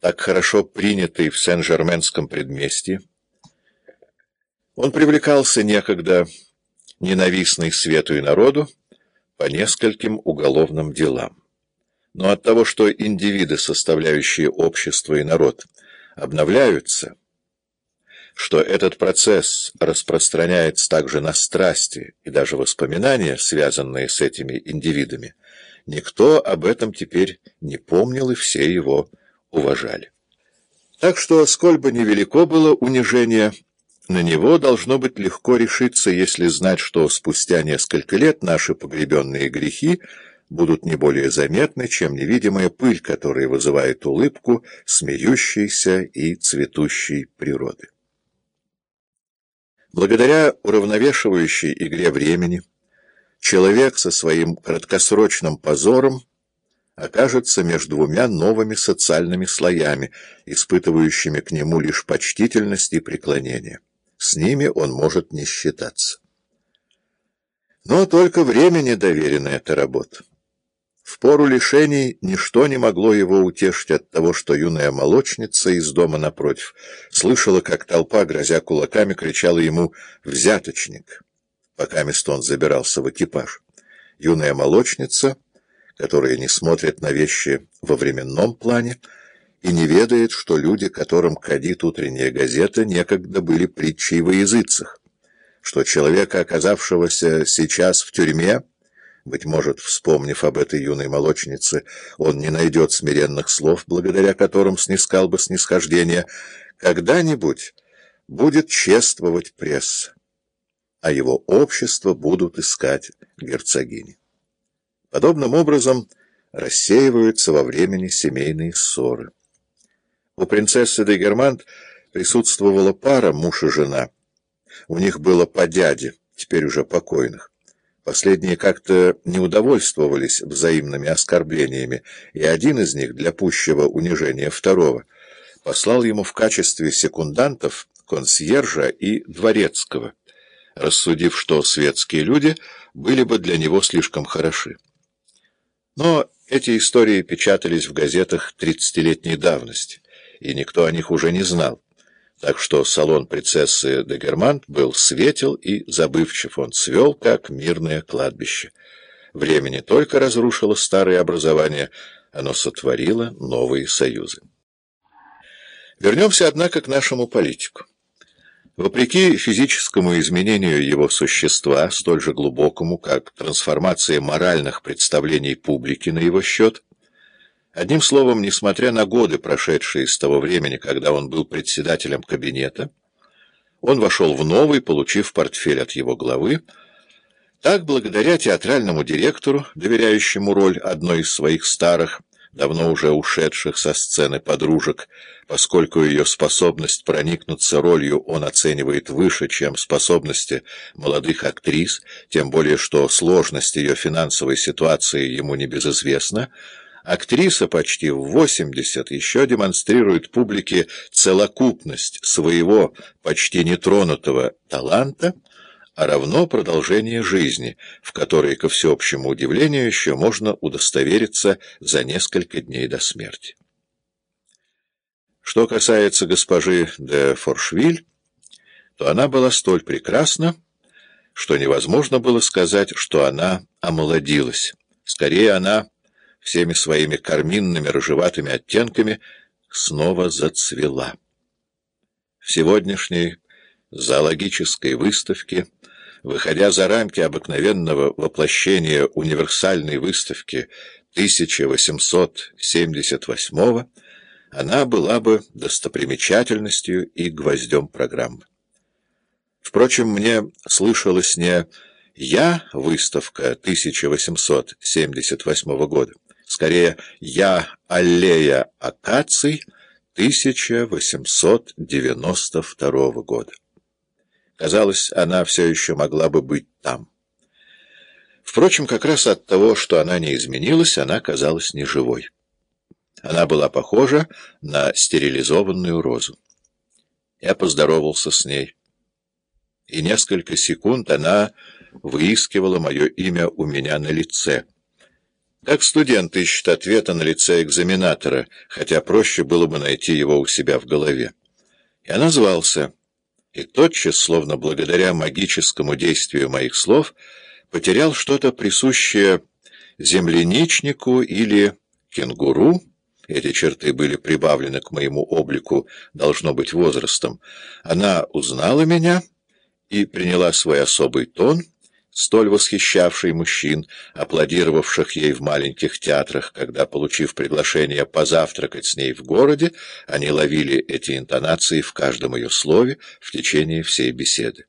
так хорошо принятый в Сен-Жерменском предместье, он привлекался некогда ненавистный свету и народу по нескольким уголовным делам. Но от того, что индивиды, составляющие общество и народ, обновляются, что этот процесс распространяется также на страсти и даже воспоминания, связанные с этими индивидами, никто об этом теперь не помнил и все его уважали. Так что, сколь бы невелико было унижение, на него должно быть легко решиться, если знать, что спустя несколько лет наши погребенные грехи будут не более заметны, чем невидимая пыль, которая вызывает улыбку смеющейся и цветущей природы. Благодаря уравновешивающей игре времени, человек со своим краткосрочным позором окажется между двумя новыми социальными слоями, испытывающими к нему лишь почтительность и преклонение. С ними он может не считаться. Но только времени доверена эта работа. В пору лишений ничто не могло его утешить от того, что юная молочница из дома напротив слышала, как толпа, грозя кулаками, кричала ему «взяточник», пока Мистон забирался в экипаж. Юная молочница, которая не смотрит на вещи во временном плане, и не ведает, что люди, которым кадит утренняя газета, некогда были притчей во языцах, что человека, оказавшегося сейчас в тюрьме, быть может, вспомнив об этой юной молочнице, он не найдет смиренных слов, благодаря которым снискал бы снисхождение. Когда-нибудь будет чествовать пресса, а его общество будут искать герцогини. Подобным образом рассеиваются во времени семейные ссоры. У принцессы де Германт присутствовала пара, муж и жена. У них было по дяде, теперь уже покойных. Последние как-то не удовольствовались взаимными оскорблениями, и один из них, для пущего унижения второго, послал ему в качестве секундантов консьержа и дворецкого, рассудив, что светские люди были бы для него слишком хороши. Но эти истории печатались в газетах тридцатилетней давности, и никто о них уже не знал так что салон принцессы де Германт был светел и забывчив, он свел, как мирное кладбище. Время не только разрушило старые образования, оно сотворило новые союзы. Вернемся, однако, к нашему политику. Вопреки физическому изменению его существа, столь же глубокому, как трансформация моральных представлений публики на его счет, Одним словом, несмотря на годы, прошедшие с того времени, когда он был председателем кабинета, он вошел в новый, получив портфель от его главы, так, благодаря театральному директору, доверяющему роль одной из своих старых, давно уже ушедших со сцены подружек, поскольку ее способность проникнуться ролью он оценивает выше, чем способности молодых актрис, тем более что сложность ее финансовой ситуации ему не безызвестна, Актриса почти в 80 еще демонстрирует публике целокупность своего почти нетронутого таланта, а равно продолжение жизни, в которой, ко всеобщему удивлению, еще можно удостовериться за несколько дней до смерти. Что касается госпожи де Форшвиль, то она была столь прекрасна, что невозможно было сказать, что она омолодилась. Скорее, она всеми своими карминными рыжеватыми оттенками снова зацвела. В сегодняшней зоологической выставке, выходя за рамки обыкновенного воплощения универсальной выставки 1878 она была бы достопримечательностью и гвоздем программы. Впрочем, мне слышалось не «Я» выставка 1878 года, скорее «Я аллея акаций» 1892 года. Казалось, она все еще могла бы быть там. Впрочем, как раз от того, что она не изменилась, она казалась неживой. Она была похожа на стерилизованную розу. Я поздоровался с ней. И несколько секунд она выискивала мое имя у меня на лице — Как студент ищет ответа на лице экзаменатора, хотя проще было бы найти его у себя в голове. Я назвался, и тотчас, словно благодаря магическому действию моих слов, потерял что-то присущее земляничнику или кенгуру, эти черты были прибавлены к моему облику, должно быть, возрастом. Она узнала меня и приняла свой особый тон — столь восхищавший мужчин, аплодировавших ей в маленьких театрах, когда, получив приглашение позавтракать с ней в городе, они ловили эти интонации в каждом ее слове в течение всей беседы.